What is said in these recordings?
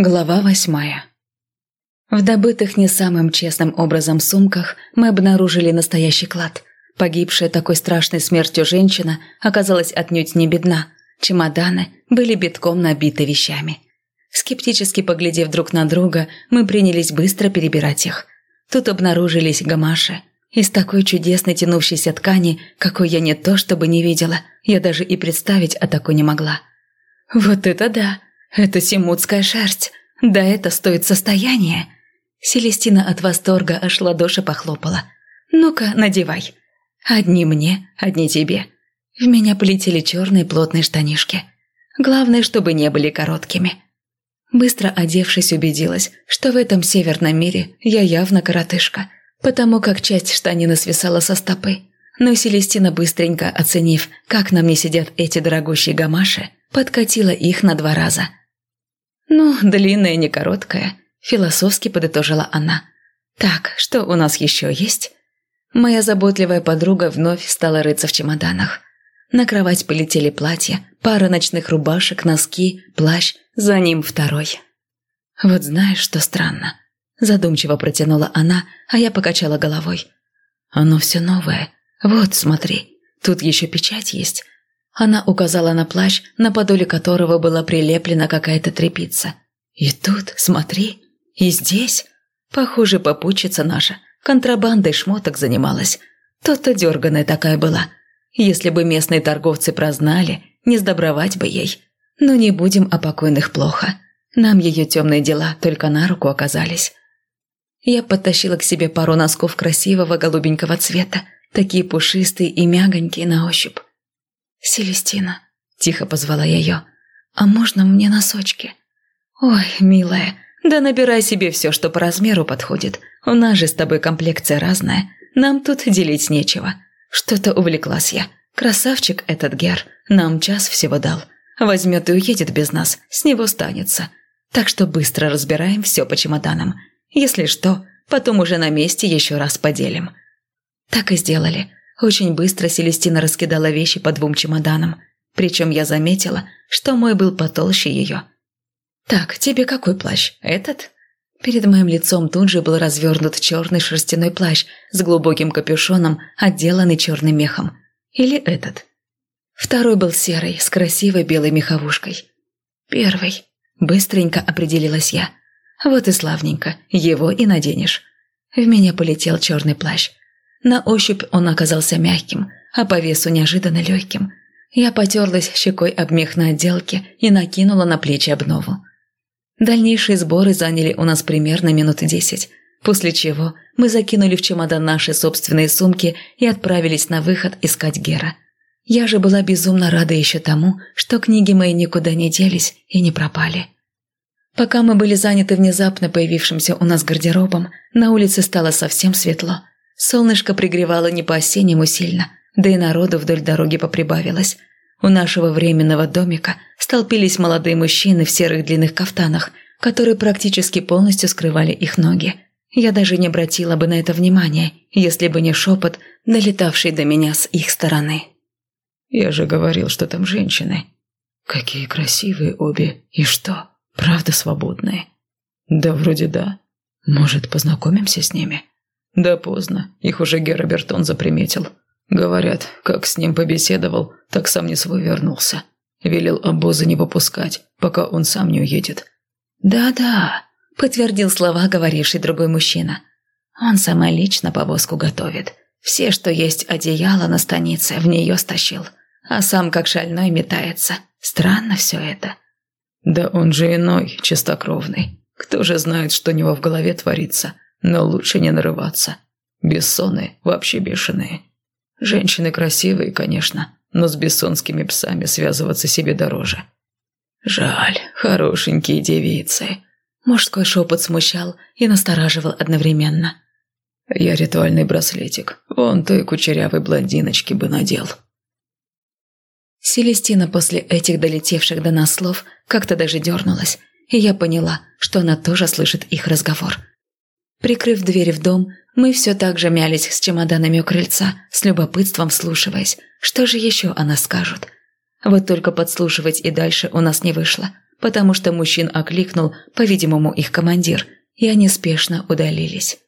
Глава восьмая. В добытых не самым честным образом сумках мы обнаружили настоящий клад. Погибшая такой страшной смертью женщина оказалась отнюдь не бедна. Чемоданы были битком набиты вещами. Скептически поглядев друг на друга, мы принялись быстро перебирать их. Тут обнаружились гамаши. Из такой чудесной тянувшейся ткани, какой я не то чтобы не видела, я даже и представить о такой не могла. «Вот это да!» Это симутская шерсть. Да это стоит состояние. Селестина от восторга аж ладоши похлопала. Ну-ка, надевай. Одни мне, одни тебе. В меня полетели черные плотные штанишки. Главное, чтобы не были короткими. Быстро одевшись, убедилась, что в этом северном мире я явно коротышка, потому как часть штанины свисала со стопы. Но Селестина, быстренько оценив, как на мне сидят эти дорогущие гамаши, подкатила их на два раза – «Ну, длинная, не короткая», – философски подытожила она. «Так, что у нас еще есть?» Моя заботливая подруга вновь стала рыться в чемоданах. На кровать полетели платья, пара ночных рубашек, носки, плащ, за ним второй. «Вот знаешь, что странно?» Задумчиво протянула она, а я покачала головой. «Оно все новое. Вот, смотри, тут еще печать есть. Она указала на плащ, на подоле которого была прилеплена какая-то тряпица. «И тут, смотри, и здесь. Похоже, попутчица наша контрабандой шмоток занималась. То-то дерганая такая была. Если бы местные торговцы прознали, не сдобровать бы ей. Но не будем о покойных плохо. Нам ее темные дела только на руку оказались». Я подтащила к себе пару носков красивого голубенького цвета, такие пушистые и мягонькие на ощупь. «Селестина», – тихо позвала я ее, – «а можно мне носочки?» «Ой, милая, да набирай себе все, что по размеру подходит. У нас же с тобой комплекция разная, нам тут делить нечего. Что-то увлеклась я. Красавчик этот Гер, нам час всего дал. Возьмет и уедет без нас, с него станется. Так что быстро разбираем все по чемоданам. Если что, потом уже на месте еще раз поделим». Так и сделали. Очень быстро Селестина раскидала вещи по двум чемоданам. Причем я заметила, что мой был потолще ее. «Так, тебе какой плащ? Этот?» Перед моим лицом тут же был развернут черный шерстяной плащ с глубоким капюшоном, отделанный черным мехом. Или этот? Второй был серый, с красивой белой меховушкой. Первый. Быстренько определилась я. Вот и славненько, его и наденешь. В меня полетел черный плащ. На ощупь он оказался мягким, а по весу неожиданно легким. Я потерлась щекой об мех на отделке и накинула на плечи обнову. Дальнейшие сборы заняли у нас примерно минут десять, после чего мы закинули в чемодан наши собственные сумки и отправились на выход искать Гера. Я же была безумно рада еще тому, что книги мои никуда не делись и не пропали. Пока мы были заняты внезапно появившимся у нас гардеробом, на улице стало совсем светло – Солнышко пригревало не по-осеннему сильно, да и народу вдоль дороги поприбавилось. У нашего временного домика столпились молодые мужчины в серых длинных кафтанах, которые практически полностью скрывали их ноги. Я даже не обратила бы на это внимания, если бы не шепот, долетавший до меня с их стороны. «Я же говорил, что там женщины. Какие красивые обе. И что, правда свободные?» «Да вроде да. Может, познакомимся с ними?» Да поздно, их уже Герабертон заприметил. Говорят, как с ним побеседовал, так сам не свой вернулся. Велел обозы не выпускать, пока он сам не уедет. «Да-да», – подтвердил слова говоривший другой мужчина. «Он самолично повозку готовит. Все, что есть одеяло на станице, в нее стащил. А сам как шальной метается. Странно все это». «Да он же иной, чистокровный. Кто же знает, что у него в голове творится?» Но лучше не нарываться. Бессоны вообще бешеные. Женщины красивые, конечно, но с бессонскими псами связываться себе дороже. Жаль, хорошенькие девицы. Мужской шепот смущал и настораживал одновременно. Я ритуальный браслетик, вон той кучерявой блондиночки бы надел. Селестина после этих долетевших до нас слов как-то даже дернулась, и я поняла, что она тоже слышит их разговор. Прикрыв двери в дом, мы все так же мялись с чемоданами у крыльца, с любопытством вслушиваясь, что же еще она скажет. Вот только подслушивать и дальше у нас не вышло, потому что мужчин окликнул, по-видимому, их командир, и они спешно удалились.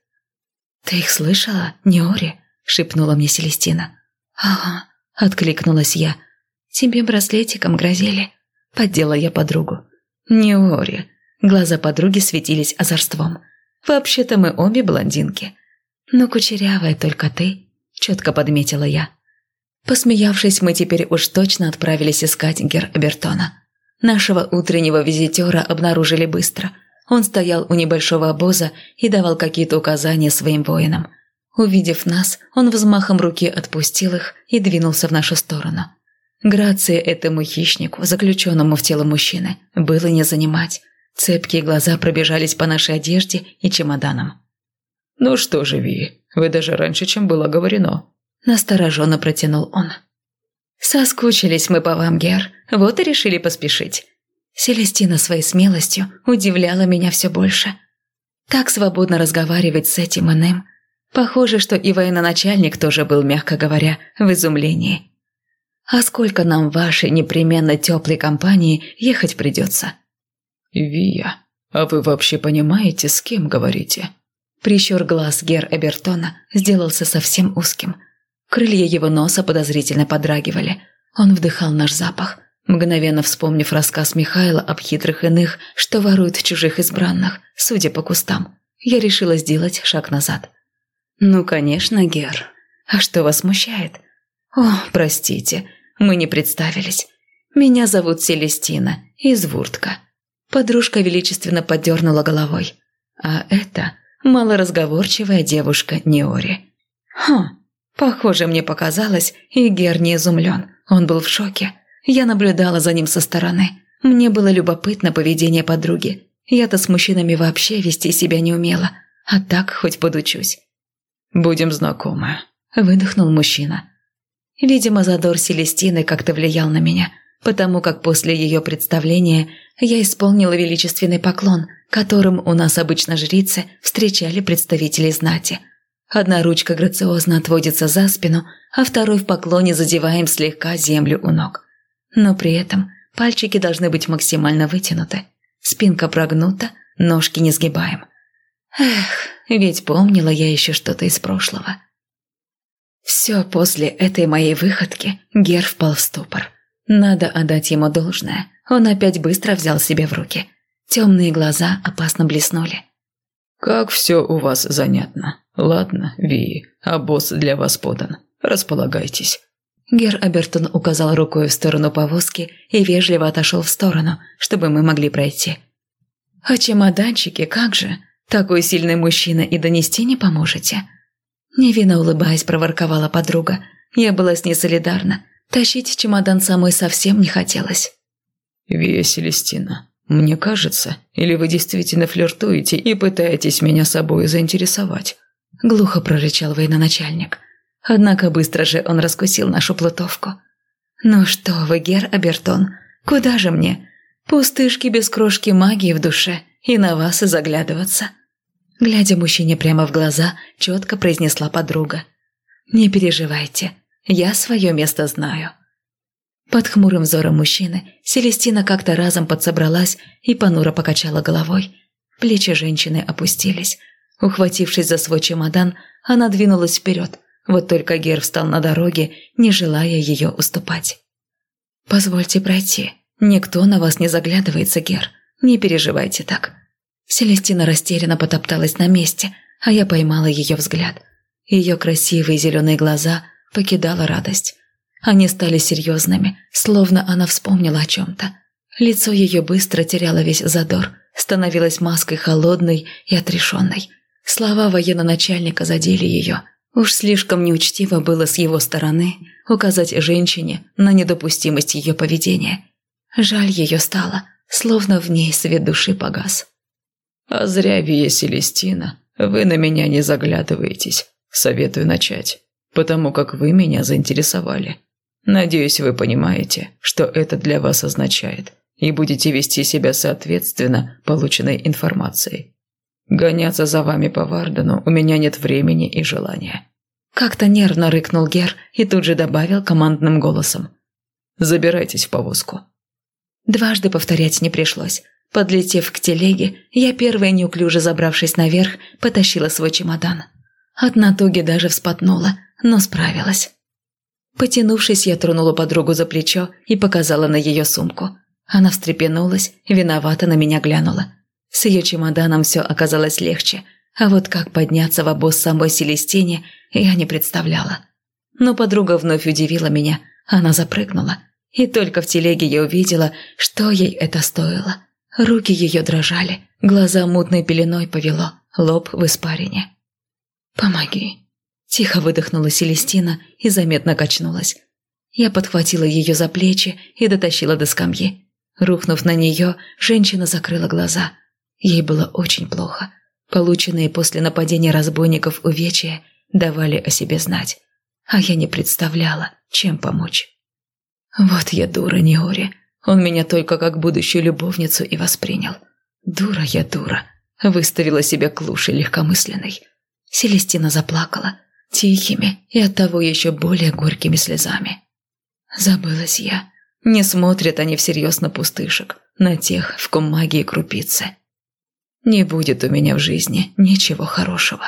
«Ты их слышала, Неори?» – шепнула мне Селестина. «Ага», – откликнулась я. «Тебе браслетиком грозили?» – поддела я подругу. «Неори». Глаза подруги светились озорством. «Вообще-то мы обе блондинки». «Но кучерявая только ты», – четко подметила я. Посмеявшись, мы теперь уж точно отправились искать Гербертона. Нашего утреннего визитера обнаружили быстро. Он стоял у небольшого обоза и давал какие-то указания своим воинам. Увидев нас, он взмахом руки отпустил их и двинулся в нашу сторону. Грация этому хищнику, заключенному в тело мужчины, было не занимать. Цепкие глаза пробежались по нашей одежде и чемоданам. «Ну что же, Ви, вы даже раньше, чем было говорено», – настороженно протянул он. «Соскучились мы по вам, Гер, вот и решили поспешить». Селестина своей смелостью удивляла меня все больше. Так свободно разговаривать с этим иным. Похоже, что и военачальник тоже был, мягко говоря, в изумлении. «А сколько нам вашей непременно теплой компании ехать придется?» «Вия, а вы вообще понимаете, с кем говорите?» Прищур глаз Гер Эбертона сделался совсем узким – Крылья его носа подозрительно подрагивали. Он вдыхал наш запах, мгновенно вспомнив рассказ Михайла об хитрых иных, что воруют чужих избранных, судя по кустам. Я решила сделать шаг назад. «Ну, конечно, Гер. А что вас смущает?» «О, простите, мы не представились. Меня зовут Селестина из Вуртка». Подружка величественно поддернула головой. «А это малоразговорчивая девушка Неори». «Хм, Похоже, мне показалось, и Гер не изумлен. Он был в шоке. Я наблюдала за ним со стороны. Мне было любопытно поведение подруги. Я-то с мужчинами вообще вести себя не умела. А так хоть подучусь. «Будем знакомы», – выдохнул мужчина. Видимо, задор Селестины как-то влиял на меня, потому как после ее представления я исполнила величественный поклон, которым у нас обычно жрицы встречали представителей знати – Одна ручка грациозно отводится за спину, а второй в поклоне задеваем слегка землю у ног. Но при этом пальчики должны быть максимально вытянуты. Спинка прогнута, ножки не сгибаем. Эх, ведь помнила я еще что-то из прошлого. Все после этой моей выходки Гер впал в ступор. Надо отдать ему должное. Он опять быстро взял себя в руки. Темные глаза опасно блеснули. «Как все у вас занятно. Ладно, Ви, а босс для вас подан. Располагайтесь». Гер Абертон указал рукой в сторону повозки и вежливо отошел в сторону, чтобы мы могли пройти. «А чемоданчики, как же? Такой сильный мужчина и донести не поможете?» Невинно улыбаясь, проворковала подруга. Я была с ней солидарна. Тащить чемодан самой совсем не хотелось. «Вия Селестина, «Мне кажется, или вы действительно флиртуете и пытаетесь меня собой заинтересовать?» Глухо прорычал военачальник. Однако быстро же он раскусил нашу плутовку. «Ну что вы, Гер Абертон, куда же мне? Пустышки без крошки магии в душе и на вас и заглядываться». Глядя мужчине прямо в глаза, четко произнесла подруга. «Не переживайте, я свое место знаю». Под хмурым взором мужчины Селестина как-то разом подсобралась и понуро покачала головой. Плечи женщины опустились. Ухватившись за свой чемодан, она двинулась вперед. Вот только Гер встал на дороге, не желая ее уступать. «Позвольте пройти. Никто на вас не заглядывается, Гер. Не переживайте так». Селестина растерянно потопталась на месте, а я поймала ее взгляд. Ее красивые зеленые глаза покидала радость. Они стали серьезными, словно она вспомнила о чем-то. Лицо ее быстро теряло весь задор, становилось маской холодной и отрешенной. Слова военно-начальника задели ее. Уж слишком неучтиво было с его стороны указать женщине на недопустимость ее поведения. Жаль ее стало, словно в ней свет души погас. «А зря, Вия Селестина, вы на меня не заглядываетесь. Советую начать, потому как вы меня заинтересовали. Надеюсь, вы понимаете, что это для вас означает, и будете вести себя соответственно полученной информацией. Гоняться за вами по Вардену у меня нет времени и желания». Как-то нервно рыкнул Гер и тут же добавил командным голосом. «Забирайтесь в повозку». Дважды повторять не пришлось. Подлетев к телеге, я первая неуклюже забравшись наверх, потащила свой чемодан. От натуги даже вспотнула, но справилась. Потянувшись, я тронула подругу за плечо и показала на ее сумку. Она встрепенулась, виновато на меня глянула. С ее чемоданом все оказалось легче, а вот как подняться в обоз самой Селестине, я не представляла. Но подруга вновь удивила меня, она запрыгнула. И только в телеге я увидела, что ей это стоило. Руки ее дрожали, глаза мутной пеленой повело, лоб в испарине. «Помоги!» Тихо выдохнула Селестина и заметно качнулась. Я подхватила ее за плечи и дотащила до скамьи. Рухнув на нее, женщина закрыла глаза. Ей было очень плохо. Полученные после нападения разбойников увечья давали о себе знать. А я не представляла, чем помочь. Вот я дура, Неори. Он меня только как будущую любовницу и воспринял. Дура я дура. Выставила себя клушей легкомысленной. Селестина заплакала. Тихими и оттого еще более горькими слезами. Забылась я. Не смотрят они всерьез на пустышек, на тех, в ком магии крупицы. Не будет у меня в жизни ничего хорошего.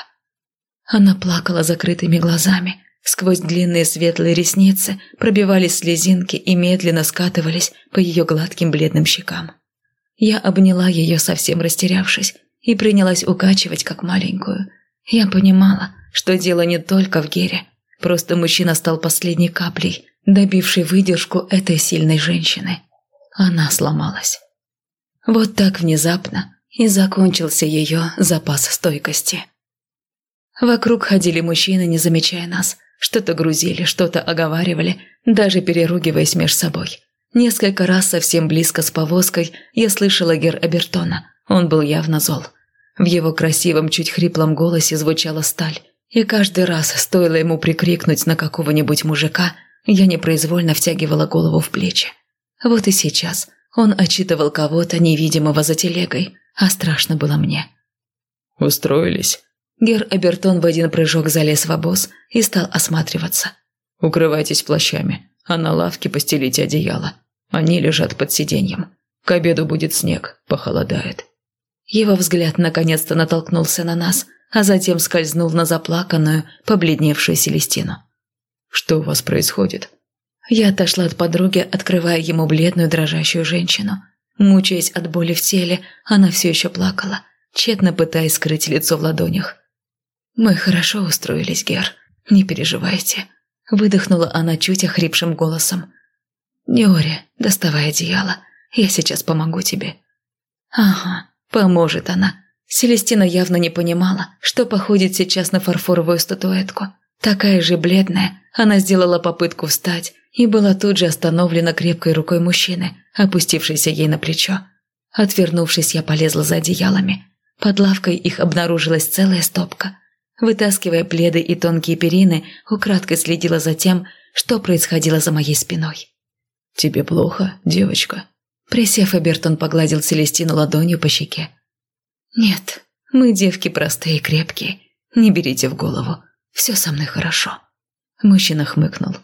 Она плакала закрытыми глазами, Сквозь длинные светлые ресницы пробивались слезинки и медленно скатывались по ее гладким бледным щекам. Я обняла ее, совсем растерявшись, и принялась укачивать, как маленькую. Я понимала, что дело не только в Гере. Просто мужчина стал последней каплей, добившей выдержку этой сильной женщины. Она сломалась. Вот так внезапно и закончился ее запас стойкости. Вокруг ходили мужчины, не замечая нас – что-то грузили, что-то оговаривали, даже переругиваясь между собой. Несколько раз совсем близко с повозкой я слышала Гер Абертона. Он был явно зол. В его красивом, чуть хриплом голосе звучала сталь. И каждый раз, стоило ему прикрикнуть на какого-нибудь мужика, я непроизвольно втягивала голову в плечи. Вот и сейчас он отчитывал кого-то невидимого за телегой, а страшно было мне. «Устроились?» Гер Абертон в один прыжок залез в обоз и стал осматриваться. «Укрывайтесь плащами, а на лавке постелите одеяло. Они лежат под сиденьем. К обеду будет снег, похолодает». Его взгляд наконец-то натолкнулся на нас, а затем скользнул на заплаканную, побледневшую Селестину. «Что у вас происходит?» Я отошла от подруги, открывая ему бледную дрожащую женщину. Мучаясь от боли в теле, она все еще плакала, тщетно пытаясь скрыть лицо в ладонях. «Мы хорошо устроились, Гер. Не переживайте». Выдохнула она чуть охрипшим голосом. «Неори, доставай одеяло. Я сейчас помогу тебе». «Ага, поможет она». Селестина явно не понимала, что походит сейчас на фарфоровую статуэтку. Такая же бледная, она сделала попытку встать и была тут же остановлена крепкой рукой мужчины, опустившейся ей на плечо. Отвернувшись, я полезла за одеялами. Под лавкой их обнаружилась целая стопка. Вытаскивая пледы и тонкие перины, украдкой следила за тем, что происходило за моей спиной. «Тебе плохо, девочка?» Присев, Эбертон погладил Селестину ладонью по щеке. «Нет, мы девки простые и крепкие. Не берите в голову. Все со мной хорошо». Мужчина хмыкнул.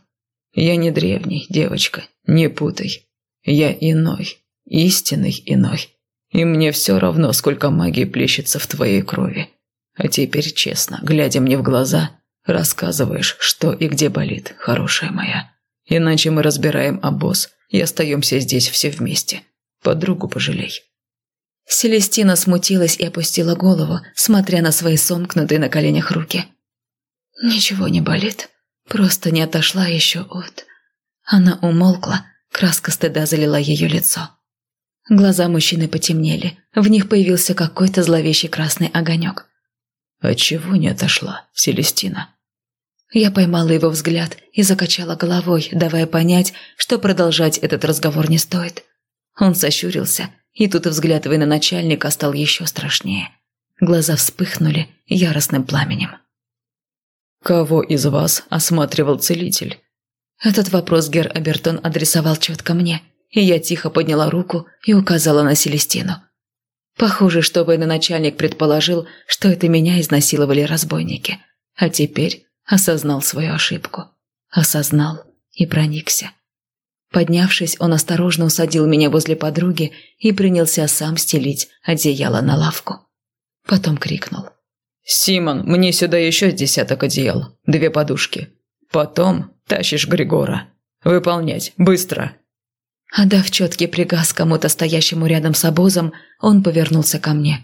«Я не древний, девочка, не путай. Я иной, истинный иной. И мне все равно, сколько магии плещется в твоей крови. А теперь честно, глядя мне в глаза, рассказываешь, что и где болит, хорошая моя. Иначе мы разбираем обоз и остаемся здесь все вместе. Подругу пожалей». Селестина смутилась и опустила голову, смотря на свои сомкнутые на коленях руки. «Ничего не болит, просто не отошла еще от...» Она умолкла, краска стыда залила ее лицо. Глаза мужчины потемнели, в них появился какой-то зловещий красный огонек. «Отчего не отошла, Селестина?» Я поймала его взгляд и закачала головой, давая понять, что продолжать этот разговор не стоит. Он сощурился, и тут взгляд военачальника стал еще страшнее. Глаза вспыхнули яростным пламенем. «Кого из вас осматривал целитель?» Этот вопрос Гер Абертон адресовал четко мне, и я тихо подняла руку и указала на Селестину. Похоже, что военачальник предположил, что это меня изнасиловали разбойники, а теперь осознал свою ошибку. Осознал и проникся. Поднявшись, он осторожно усадил меня возле подруги и принялся сам стелить одеяло на лавку. Потом крикнул. «Симон, мне сюда еще десяток одеял, две подушки. Потом тащишь Григора. Выполнять, быстро!» Отдав четкий приказ кому-то стоящему рядом с обозом, он повернулся ко мне.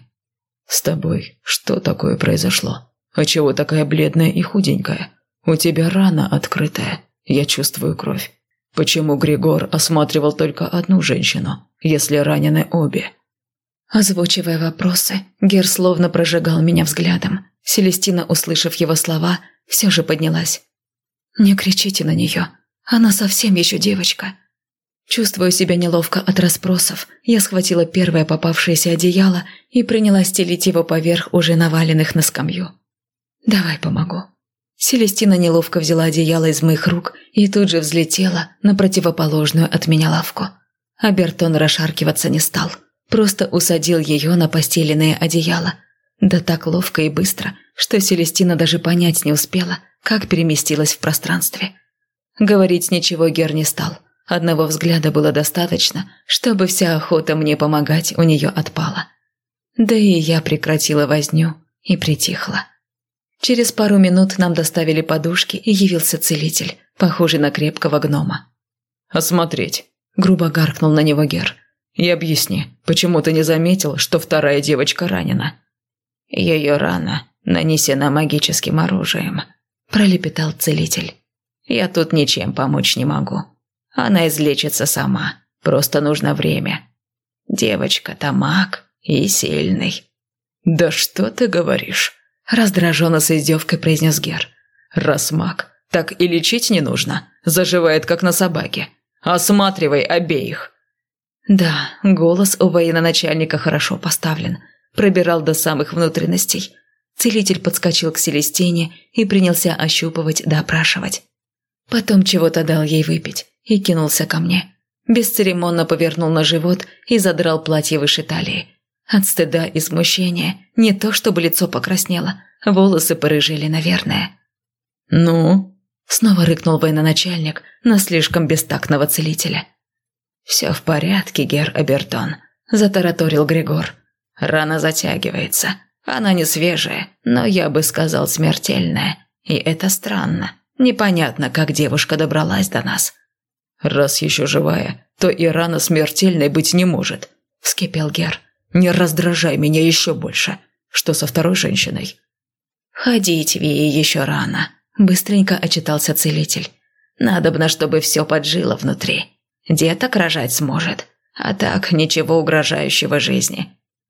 «С тобой что такое произошло? А чего такая бледная и худенькая? У тебя рана открытая, я чувствую кровь. Почему Григор осматривал только одну женщину, если ранены обе?» Озвучивая вопросы, Гер словно прожигал меня взглядом. Селестина, услышав его слова, все же поднялась. «Не кричите на нее, она совсем еще девочка». Чувствуя себя неловко от расспросов, я схватила первое попавшееся одеяло и принялась стелить его поверх уже наваленных на скамью. «Давай помогу». Селестина неловко взяла одеяло из моих рук и тут же взлетела на противоположную от меня лавку. А Бертон расшаркиваться не стал, просто усадил ее на постеленное одеяло. Да так ловко и быстро, что Селестина даже понять не успела, как переместилась в пространстве. Говорить ничего Гер не стал. Одного взгляда было достаточно, чтобы вся охота мне помогать у нее отпала. Да и я прекратила возню и притихла. Через пару минут нам доставили подушки, и явился целитель, похожий на крепкого гнома. «Осмотреть», – грубо гаркнул на него Гер. «И объясни, почему ты не заметил, что вторая девочка ранена?» «Ее рана нанесена магическим оружием», – пролепетал целитель. «Я тут ничем помочь не могу. Она излечится сама, просто нужно время. Девочка-то маг и сильный». «Да что ты говоришь?» Раздраженно с издевкой произнес Гер. «Раз так и лечить не нужно. Заживает, как на собаке. Осматривай обеих». Да, голос у военачальника хорошо поставлен. Пробирал до самых внутренностей. Целитель подскочил к Селестине и принялся ощупывать да опрашивать. Потом чего-то дал ей выпить и кинулся ко мне. Бесцеремонно повернул на живот и задрал платье выше талии. От стыда и смущения не то чтобы лицо покраснело, волосы порыжили, наверное. «Ну?» – снова рыкнул военачальник на слишком бестактного целителя. «Все в порядке, гер Абертон», – затараторил Григор. «Рана затягивается. Она не свежая, но я бы сказал смертельная. И это странно. Непонятно, как девушка добралась до нас». «Раз еще живая, то и рана смертельной быть не может», – вскипел Гер. Не раздражай меня еще больше. Что со второй женщиной?» «Ходить Вии еще рано», – быстренько отчитался целитель. «Надобно, чтобы все поджило внутри. Деток рожать сможет, а так ничего угрожающего жизни.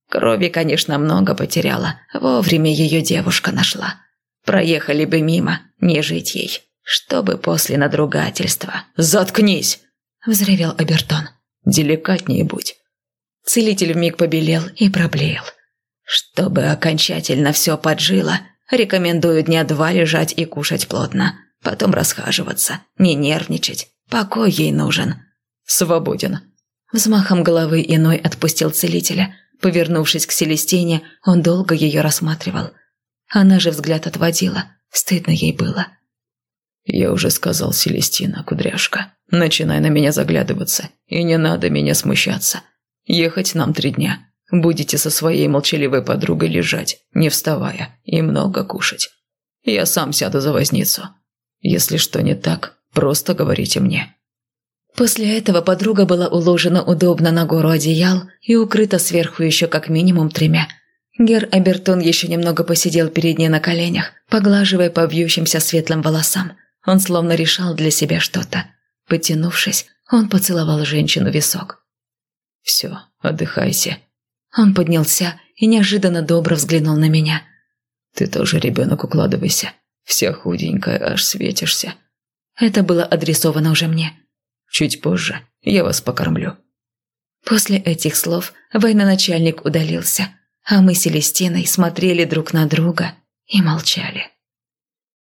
Крови, конечно, много потеряла, вовремя ее девушка нашла. Проехали бы мимо, не жить ей, чтобы после надругательства». «Заткнись!» – взревел Абертон. «Деликатнее будь. Целитель вмиг побелел и проблеял. Чтобы окончательно все поджило, рекомендую дня два лежать и кушать плотно. Потом расхаживаться, не нервничать. Покой ей нужен. Свободен. Взмахом головы иной отпустил целителя. Повернувшись к Селестине, он долго ее рассматривал. Она же взгляд отводила. Стыдно ей было. «Я уже сказал, Селестина, кудряшка, начинай на меня заглядываться, и не надо меня смущаться. Ехать нам три дня. Будете со своей молчаливой подругой лежать, не вставая, и много кушать. Я сам сяду за возницу. Если что не так, просто говорите мне». После этого подруга была уложена удобно на гору одеял и укрыта сверху еще как минимум тремя. Гер Абертон еще немного посидел перед ней на коленях, поглаживая по вьющимся светлым волосам. Он словно решал для себя что-то. Потянувшись, он поцеловал женщину в висок. «Все, отдыхайся». Он поднялся и неожиданно добро взглянул на меня. «Ты тоже, ребенок, укладывайся. Вся худенькая, аж светишься». Это было адресовано уже мне. «Чуть позже я вас покормлю». После этих слов военачальник удалился, а мы с Селестиной смотрели друг на друга и молчали.